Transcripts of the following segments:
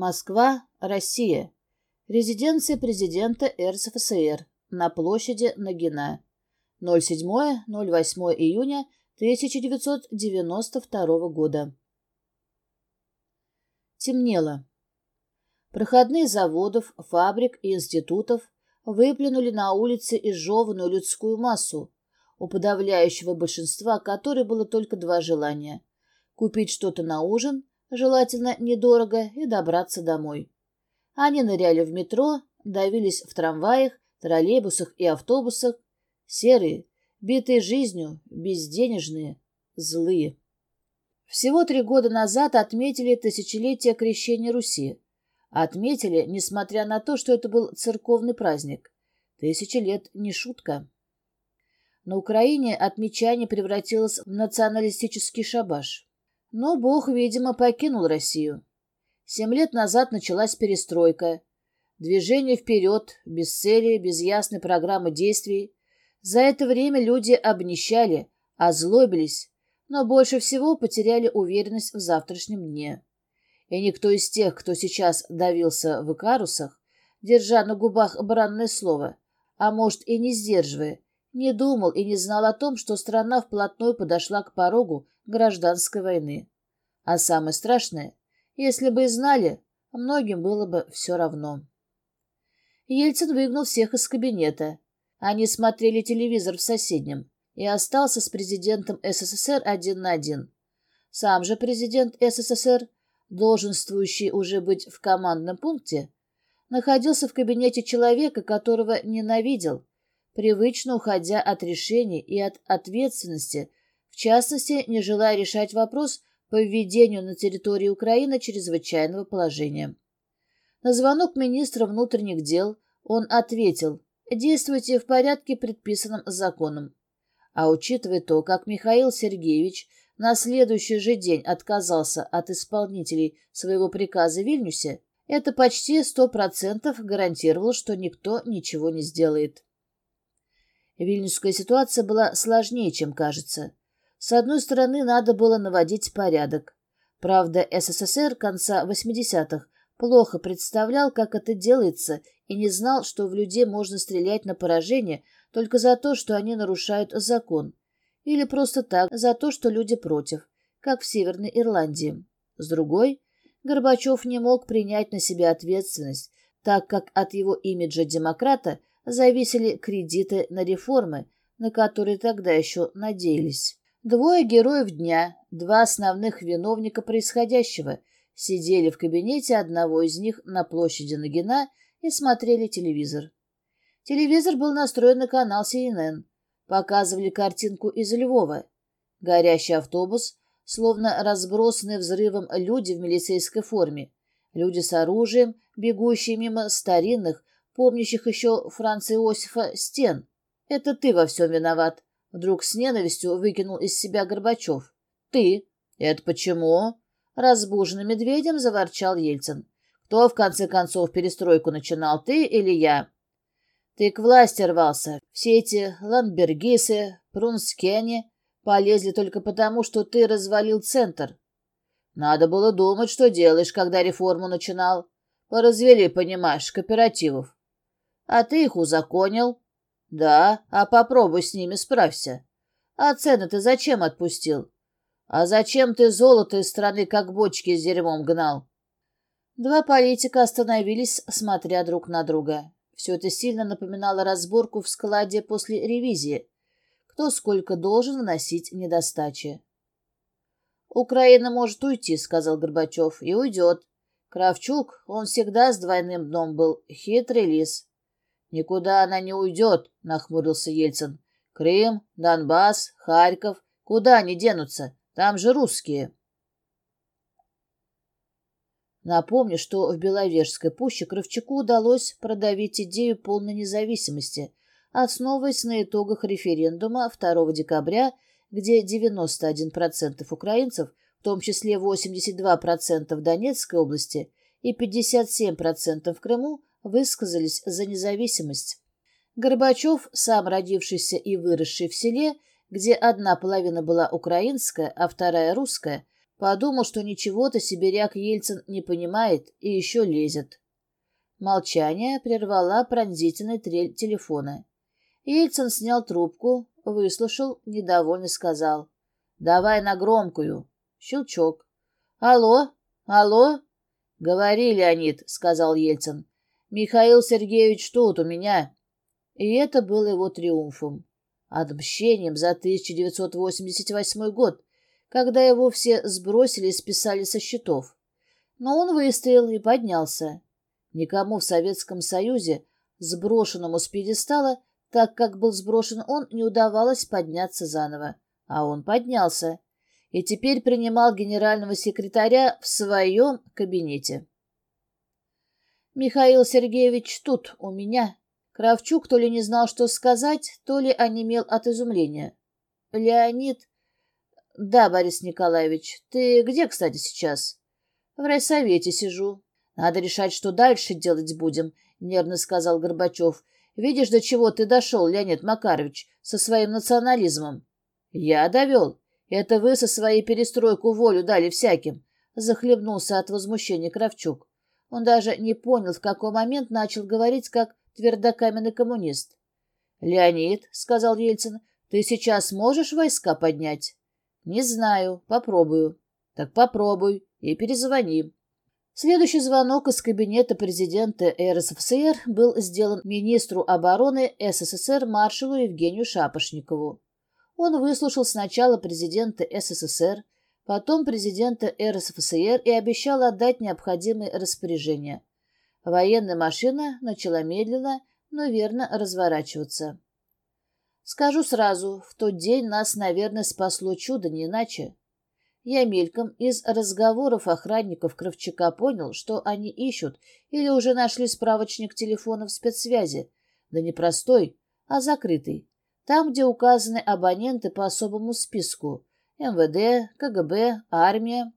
Москва, Россия. Резиденция президента РСФСР на площади Нагина. 07-08 июня 1992 года. Темнело. Проходные заводов, фабрик и институтов выплюнули на улице изжеванную людскую массу, у подавляющего большинства которой было только два желания – купить что-то на ужин, желательно недорого, и добраться домой. Они ныряли в метро, давились в трамваях, троллейбусах и автобусах, серые, битые жизнью, безденежные, злые. Всего три года назад отметили тысячелетие крещения Руси. Отметили, несмотря на то, что это был церковный праздник. Тысячи лет не шутка. На Украине отмечание превратилось в националистический шабаш. Но Бог, видимо, покинул Россию. Семь лет назад началась перестройка. Движение вперед, без цели, без ясной программы действий. За это время люди обнищали, озлобились, но больше всего потеряли уверенность в завтрашнем дне. И никто из тех, кто сейчас давился в икарусах, держа на губах бранное слово, а может и не сдерживая, не думал и не знал о том, что страна вплотную подошла к порогу гражданской войны. А самое страшное, если бы и знали, многим было бы все равно. Ельцин выгнал всех из кабинета. Они смотрели телевизор в соседнем и остался с президентом СССР один на один. Сам же президент СССР, долженствующий уже быть в командном пункте, находился в кабинете человека, которого ненавидел, привычно уходя от решений и от ответственности, частности, не желая решать вопрос по введению на территории Украины чрезвычайного положения. На звонок министра внутренних дел он ответил «Действуйте в порядке, предписанном законом». А учитывая то, как Михаил Сергеевич на следующий же день отказался от исполнителей своего приказа в Вильнюсе, это почти сто процентов гарантировало, что никто ничего не сделает. Вильнюсская ситуация была сложнее, чем кажется. С одной стороны, надо было наводить порядок. Правда, СССР конца 80-х плохо представлял, как это делается, и не знал, что в людей можно стрелять на поражение только за то, что они нарушают закон, или просто так, за то, что люди против, как в Северной Ирландии. С другой, Горбачев не мог принять на себя ответственность, так как от его имиджа демократа зависели кредиты на реформы, на которые тогда еще надеялись. Двое героев дня, два основных виновника происходящего, сидели в кабинете одного из них на площади Нагина и смотрели телевизор. Телевизор был настроен на канал CNN. Показывали картинку из Львова. Горящий автобус, словно разбросанные взрывом люди в милицейской форме. Люди с оружием, бегущие мимо старинных, помнящих еще Франца Иосифа стен. Это ты во всем виноват. Вдруг с ненавистью выкинул из себя Горбачев. Ты. Это почему? Разбуженным медведем заворчал Ельцин. Кто, в конце концов, перестройку начинал, ты или я? Ты к власти рвался. Все эти Ландбергисы, Прунскени полезли только потому, что ты развалил центр. Надо было думать, что делаешь, когда реформу начинал. Поразвели, понимаешь, кооперативов. А ты их узаконил? Да, а попробуй с ними справься. А цены ты зачем отпустил? А зачем ты золото из страны как бочки с дерьмом гнал? Два политика остановились, смотря друг на друга. Все это сильно напоминало разборку в складе после ревизии. Кто сколько должен вносить недостачи. «Украина может уйти», — сказал Горбачев, — «и уйдет. Кравчук, он всегда с двойным дном был, хитрый лис. «Никуда она не уйдет», — нахмурился Ельцин. «Крым, Донбасс, Харьков. Куда они денутся? Там же русские». Напомню, что в Беловежской пуще Кравчуку удалось продавить идею полной независимости, основываясь на итогах референдума 2 декабря, где 91% украинцев, в том числе 82% в Донецкой области и 57% в Крыму, высказались за независимость. Горбачев, сам родившийся и выросший в селе, где одна половина была украинская, а вторая русская, Подумал, что ничего-то сибиряк Ельцин не понимает и еще лезет. Молчание прервала пронзительная трель телефона. Ельцин снял трубку, выслушал, недовольно сказал. «Давай на громкую». Щелчок. «Алло? Алло?» «Говори, Леонид», — сказал Ельцин. «Михаил Сергеевич тут, у меня». И это было его триумфом. Отмщением за 1988 год, когда его все сбросили и списали со счетов. Но он выстоял и поднялся. Никому в Советском Союзе, сброшенному с пьедестала, так как был сброшен он, не удавалось подняться заново. А он поднялся и теперь принимал генерального секретаря в своем кабинете. «Михаил Сергеевич тут, у меня». Кравчук то ли не знал, что сказать, то ли онемел от изумления. «Леонид...» «Да, Борис Николаевич. Ты где, кстати, сейчас?» «В райсовете сижу. Надо решать, что дальше делать будем», — нервно сказал Горбачев. «Видишь, до чего ты дошел, Леонид Макарович, со своим национализмом?» «Я довел. Это вы со своей перестройку волю дали всяким», — захлебнулся от возмущения Кравчук. Он даже не понял, в какой момент начал говорить, как твердокаменный коммунист. «Леонид», — сказал Ельцин, — «ты сейчас можешь войска поднять?» «Не знаю. Попробую». «Так попробуй и перезвони». Следующий звонок из кабинета президента РСФСР был сделан министру обороны СССР маршалу Евгению Шапошникову. Он выслушал сначала президента СССР, потом президента РСФСР и обещал отдать необходимые распоряжения. Военная машина начала медленно, но верно разворачиваться. Скажу сразу, в тот день нас, наверное, спасло чудо, не иначе. Я мельком из разговоров охранников Кравчака понял, что они ищут или уже нашли справочник телефонов спецсвязи, да не простой, а закрытый, там, где указаны абоненты по особому списку – МВД, КГБ, армия.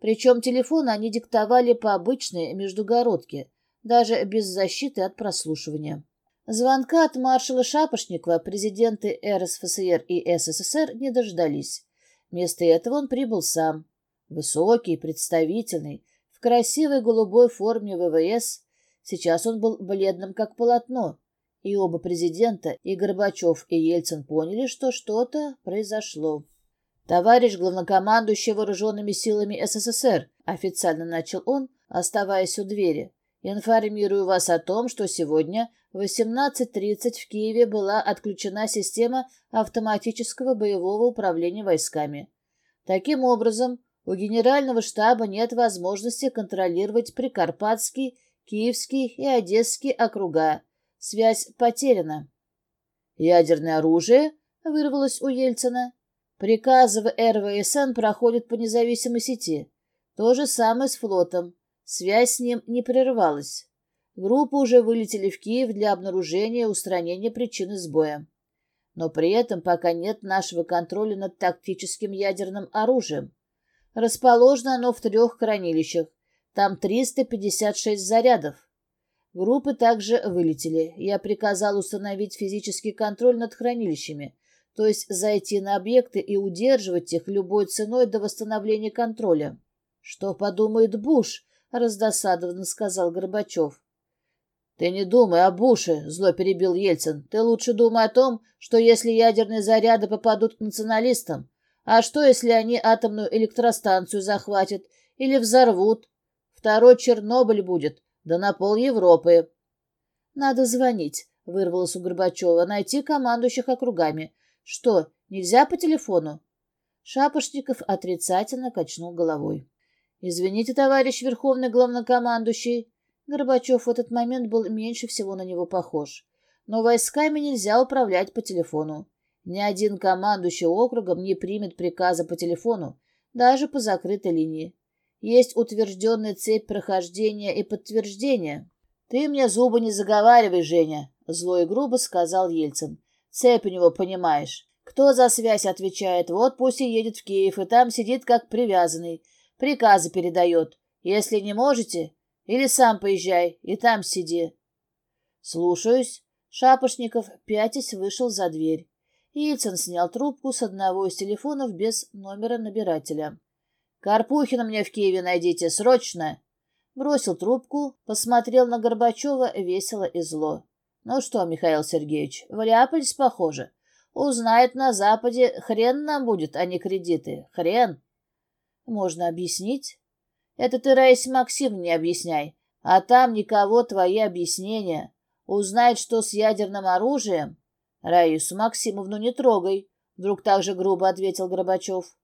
Причем телефоны они диктовали по обычной междугородке, даже без защиты от прослушивания. Звонка от маршала Шапошникова президенты РСФСР и СССР не дождались. Вместо этого он прибыл сам. Высокий, представительный, в красивой голубой форме ВВС. Сейчас он был бледным, как полотно. И оба президента, и Горбачев, и Ельцин поняли, что что-то произошло. «Товарищ главнокомандующий вооруженными силами СССР», официально начал он, оставаясь у двери. «Информирую вас о том, что сегодня в 18.30 в Киеве была отключена система автоматического боевого управления войсками. Таким образом, у Генерального штаба нет возможности контролировать Прикарпатский, Киевский и Одесский округа. Связь потеряна. «Ядерное оружие?» — вырвалось у Ельцина. Приказы РВСН проходят по независимой сети. То же самое с флотом. Связь с ним не прерывалась. Группы уже вылетели в Киев для обнаружения и устранения причины сбоя. Но при этом пока нет нашего контроля над тактическим ядерным оружием. Расположено оно в трех хранилищах. Там 356 зарядов. Группы также вылетели. Я приказал установить физический контроль над хранилищами, то есть зайти на объекты и удерживать их любой ценой до восстановления контроля. «Что подумает Буш?» — раздосадованно сказал Горбачев. «Ты не думай о Буше», — зло перебил Ельцин. «Ты лучше думай о том, что если ядерные заряды попадут к националистам, а что, если они атомную электростанцию захватят или взорвут? Второй Чернобыль будет, да на пол Европы». «Надо звонить», — вырвалось у Горбачева, — «найти командующих округами. Что, нельзя по телефону?» Шапошников отрицательно качнул головой. «Извините, товарищ верховный главнокомандующий». Горбачев в этот момент был меньше всего на него похож. Но войсками нельзя управлять по телефону. Ни один командующий округом не примет приказа по телефону, даже по закрытой линии. Есть утвержденная цепь прохождения и подтверждения. «Ты мне зубы не заговаривай, Женя», — зло и грубо сказал Ельцин. Цепь у него, понимаешь. Кто за связь отвечает, вот пусть и едет в Киев, и там сидит как привязанный. Приказы передает. Если не можете, или сам поезжай, и там сиди. Слушаюсь. Шапошников, пятясь, вышел за дверь. Ельцин снял трубку с одного из телефонов без номера набирателя. Карпухина мне в Киеве найдите, срочно!» Бросил трубку, посмотрел на Горбачева весело и зло. «Ну что, Михаил Сергеевич, вляпались, похоже. Узнает на Западе, хрен нам будет, а не кредиты. Хрен!» «Можно объяснить?» «Это ты, Раисе Максим, не объясняй. А там никого твои объяснения. Узнает, что с ядерным оружием...» «Раису Максимовну не трогай», — вдруг так же грубо ответил Горбачев.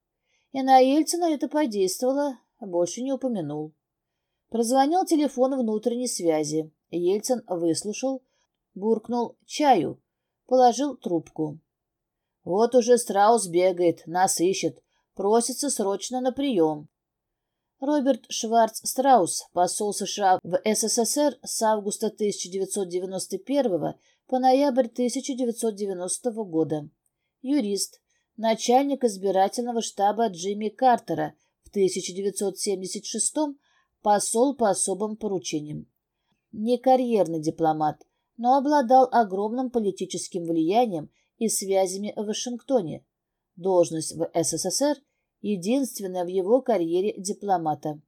И на Ельцина это подействовало, больше не упомянул. Прозвонил телефон внутренней связи. Ельцин выслушал, буркнул «чаю», положил трубку. «Вот уже страус бегает, нас ищет, просится срочно на прием». Роберт Шварц Страус, посол США в СССР с августа 1991 по ноябрь 1990 года. Юрист, начальник избирательного штаба Джимми Картера в 1976-м, посол по особым поручениям. Не карьерный дипломат, но обладал огромным политическим влиянием и связями в Вашингтоне. Должность в СССР – единственная в его карьере дипломата.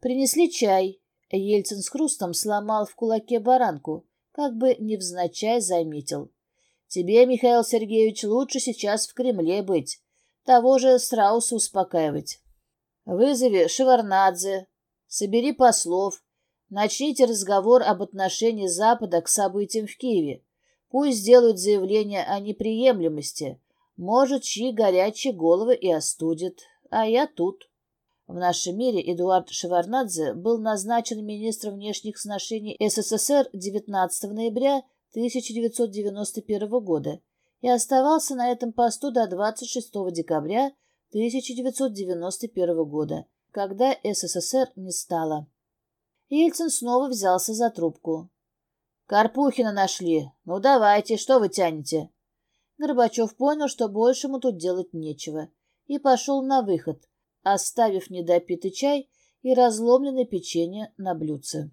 Принесли чай. Ельцин с хрустом сломал в кулаке баранку, как бы невзначай заметил. Тебе, Михаил Сергеевич, лучше сейчас в Кремле быть. Того же Страуса успокаивать. Вызови Шеварнадзе, собери послов, начните разговор об отношении Запада к событиям в Киеве. Пусть сделают заявление о неприемлемости. Может, чьи горячие головы и остудят. А я тут. В нашем мире Эдуард Шеварнадзе был назначен министром внешних отношений СССР 19 ноября 1991 года и оставался на этом посту до 26 декабря 1991 года, когда СССР не стало. Ельцин снова взялся за трубку. «Карпухина нашли. Ну давайте, что вы тянете?» Горбачев понял, что больше ему тут делать нечего, и пошел на выход, оставив недопитый чай и разломленное печенье на блюдце.